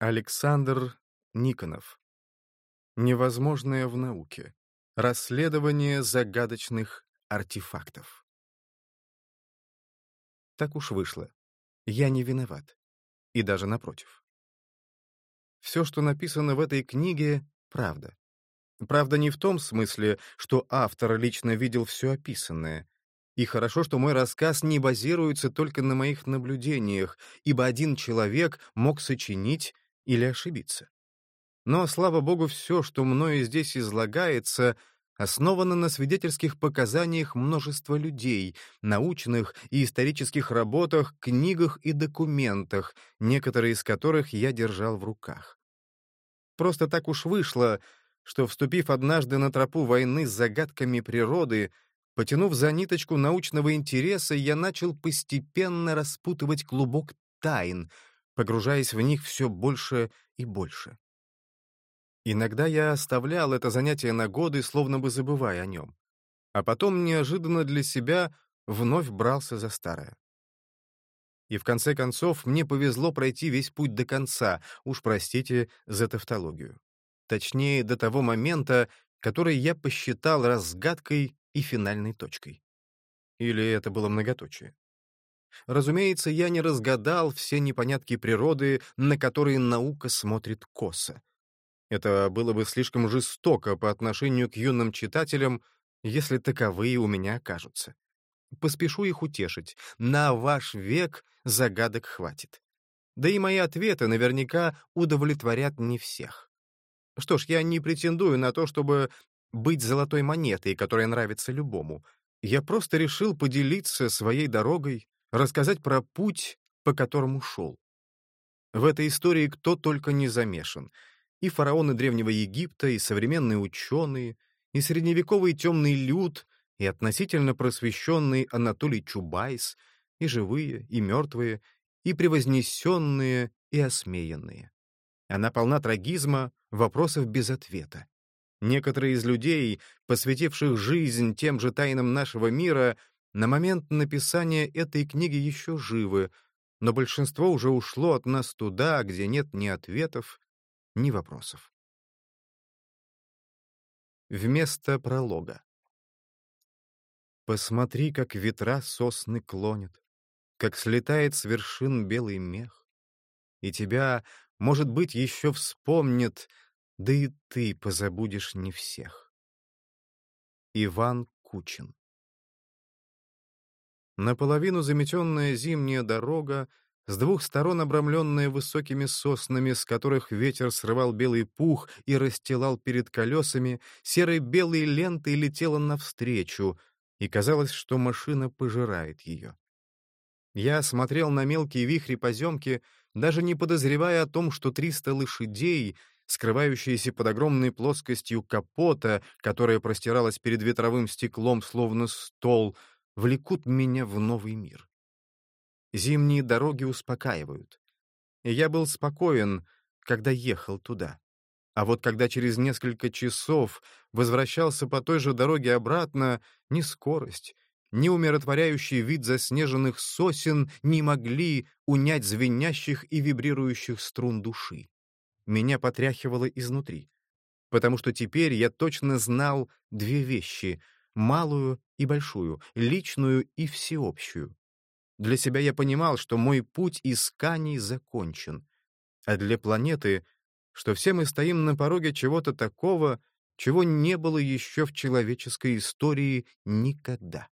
Александр Никонов. Невозможное в науке. Расследование загадочных артефактов. Так уж вышло. Я не виноват. И даже напротив. Все, что написано в этой книге, — правда. Правда не в том смысле, что автор лично видел все описанное. И хорошо, что мой рассказ не базируется только на моих наблюдениях, ибо один человек мог сочинить или ошибиться. Но, слава богу, все, что мною здесь излагается, основано на свидетельских показаниях множества людей, научных и исторических работах, книгах и документах, некоторые из которых я держал в руках. Просто так уж вышло, что, вступив однажды на тропу войны с загадками природы, потянув за ниточку научного интереса, я начал постепенно распутывать клубок тайн, погружаясь в них все больше и больше. Иногда я оставлял это занятие на годы, словно бы забывая о нем. А потом неожиданно для себя вновь брался за старое. И в конце концов мне повезло пройти весь путь до конца, уж простите за тавтологию. Точнее, до того момента, который я посчитал разгадкой и финальной точкой. Или это было многоточие? Разумеется, я не разгадал все непонятки природы, на которые наука смотрит косо. Это было бы слишком жестоко по отношению к юным читателям, если таковые у меня окажутся. Поспешу их утешить. На ваш век загадок хватит. Да и мои ответы наверняка удовлетворят не всех. Что ж, я не претендую на то, чтобы быть золотой монетой, которая нравится любому. Я просто решил поделиться своей дорогой, рассказать про путь, по которому шел. В этой истории кто только не замешан. И фараоны Древнего Египта, и современные ученые, и средневековый темный люд, и относительно просвещенный Анатолий Чубайс, и живые, и мертвые, и превознесенные, и осмеянные. Она полна трагизма, вопросов без ответа. Некоторые из людей, посвятивших жизнь тем же тайнам нашего мира, на момент написания этой книги еще живы, но большинство уже ушло от нас туда, где нет ни ответов, ни вопросов. Вместо пролога. Посмотри, как ветра сосны клонят, как слетает с вершин белый мех, и тебя, может быть, еще вспомнят, да и ты позабудешь не всех. Иван Кучин Наполовину заметенная зимняя дорога, с двух сторон обрамленная высокими соснами, с которых ветер срывал белый пух и расстилал перед колесами, серой белой лентой летела навстречу, и казалось, что машина пожирает ее. Я смотрел на мелкие вихри поземки, даже не подозревая о том, что триста лошадей, скрывающиеся под огромной плоскостью капота, которая простиралась перед ветровым стеклом, словно стол, влекут меня в новый мир. Зимние дороги успокаивают. И я был спокоен, когда ехал туда. А вот когда через несколько часов возвращался по той же дороге обратно, ни скорость, ни умиротворяющий вид заснеженных сосен не могли унять звенящих и вибрирующих струн души. Меня потряхивало изнутри, потому что теперь я точно знал две вещи — малую и большую, личную и всеобщую. Для себя я понимал, что мой путь исканий закончен, а для планеты, что все мы стоим на пороге чего-то такого, чего не было еще в человеческой истории никогда.